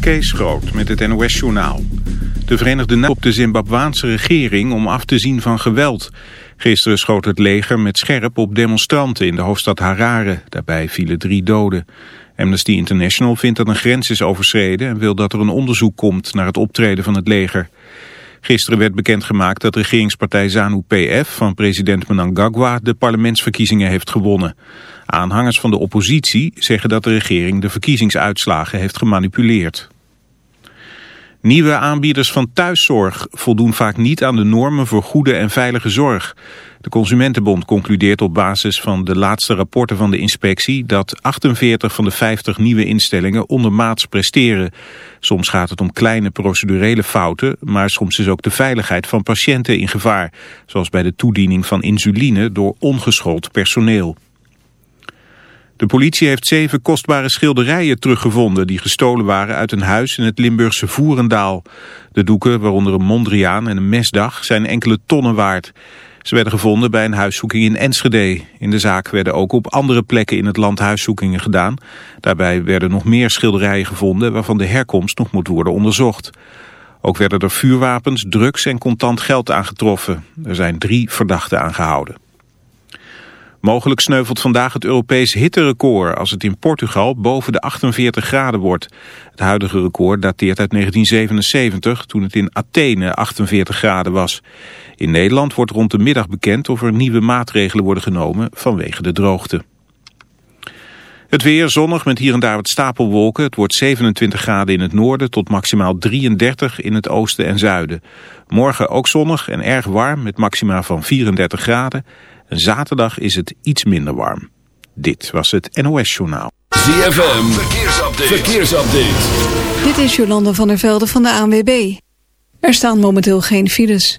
Kees Groot met het NOS-journaal. De Verenigde Naties op de Zimbabwaanse regering om af te zien van geweld. Gisteren schoot het leger met scherp op demonstranten in de hoofdstad Harare. Daarbij vielen drie doden. Amnesty International vindt dat een grens is overschreden... en wil dat er een onderzoek komt naar het optreden van het leger. Gisteren werd bekendgemaakt dat regeringspartij ZANU-PF van president Mnangagwa de parlementsverkiezingen heeft gewonnen. Aanhangers van de oppositie zeggen dat de regering de verkiezingsuitslagen heeft gemanipuleerd. Nieuwe aanbieders van thuiszorg voldoen vaak niet aan de normen voor goede en veilige zorg. De Consumentenbond concludeert op basis van de laatste rapporten van de inspectie dat 48 van de 50 nieuwe instellingen ondermaats presteren. Soms gaat het om kleine procedurele fouten, maar soms is ook de veiligheid van patiënten in gevaar. Zoals bij de toediening van insuline door ongeschoold personeel. De politie heeft zeven kostbare schilderijen teruggevonden die gestolen waren uit een huis in het Limburgse Voerendaal. De doeken, waaronder een Mondriaan en een mesdag, zijn enkele tonnen waard. Ze werden gevonden bij een huiszoeking in Enschede. In de zaak werden ook op andere plekken in het land huiszoekingen gedaan. Daarbij werden nog meer schilderijen gevonden waarvan de herkomst nog moet worden onderzocht. Ook werden er vuurwapens, drugs en contant geld aangetroffen. Er zijn drie verdachten aangehouden. Mogelijk sneuvelt vandaag het Europees hitterecord als het in Portugal boven de 48 graden wordt. Het huidige record dateert uit 1977 toen het in Athene 48 graden was. In Nederland wordt rond de middag bekend of er nieuwe maatregelen worden genomen vanwege de droogte. Het weer zonnig met hier en daar wat stapelwolken. Het wordt 27 graden in het noorden tot maximaal 33 in het oosten en zuiden. Morgen ook zonnig en erg warm met maxima van 34 graden. En zaterdag is het iets minder warm. Dit was het NOS Journaal. ZFM, verkeersupdate. verkeersupdate. Dit is Jolanda van der Velde van de ANWB. Er staan momenteel geen files.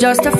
just a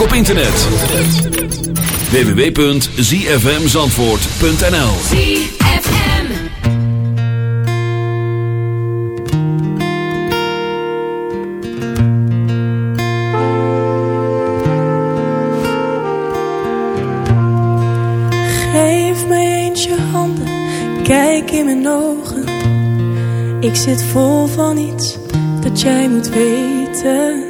ook op internet. www.zfmzandvoort.nl ZFM. Geef mij eens je handen, kijk in mijn ogen. Ik zit vol van iets dat jij moet weten.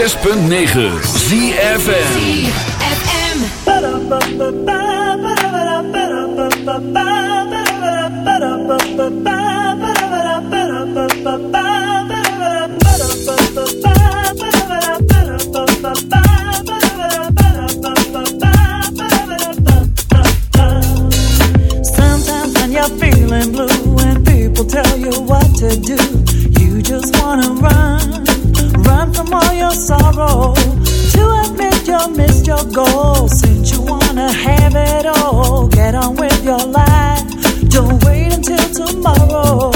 106.9 ZFN Feeling blue and people tell you what to do. You just wanna run run from all your sorrow. To admit you missed your goal, since you wanna have it all, get on with your life. Don't wait until tomorrow.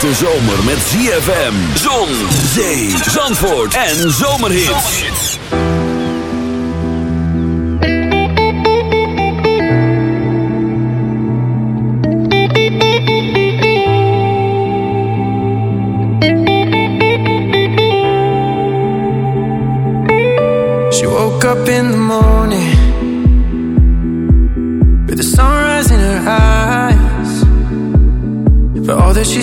hete zomer met ZFM, zon, zee, zandvoort en zomerhits. She woke up in the morning With the sunrise in her eyes But all that she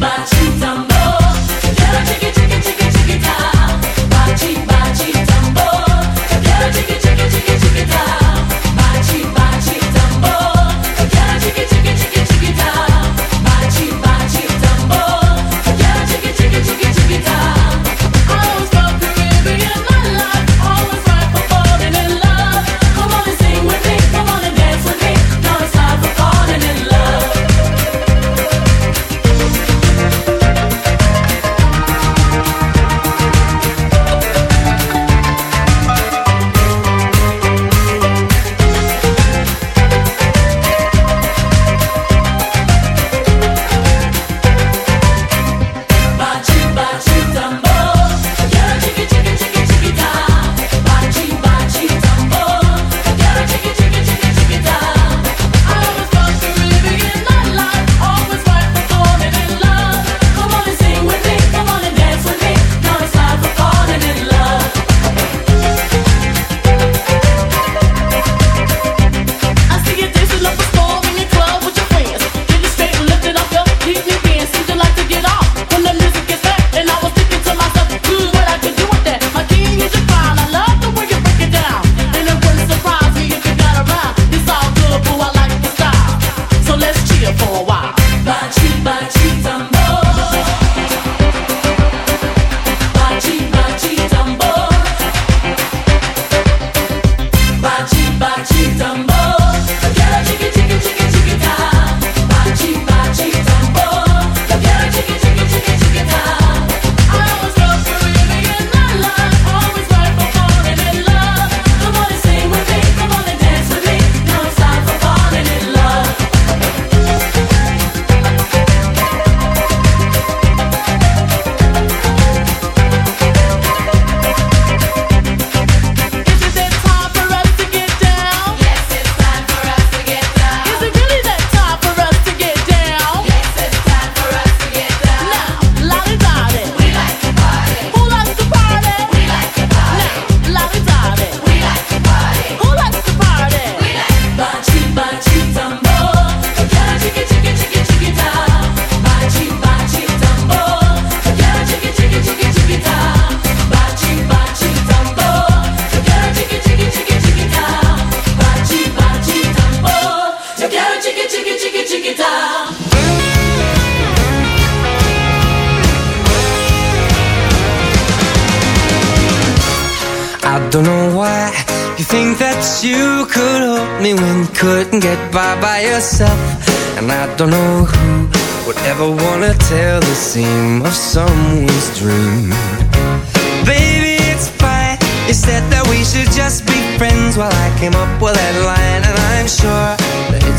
But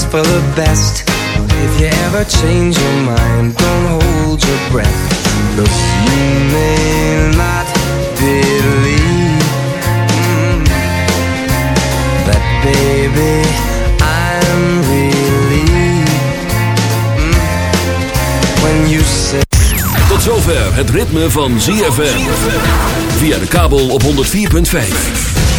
for the best. If you ever change your mind, don't hold your breath. Look, you may not believe mm, that, baby, I'm relieved mm, when you say. Tot zover het ritme van ZFM. Via de kabel op 104.5.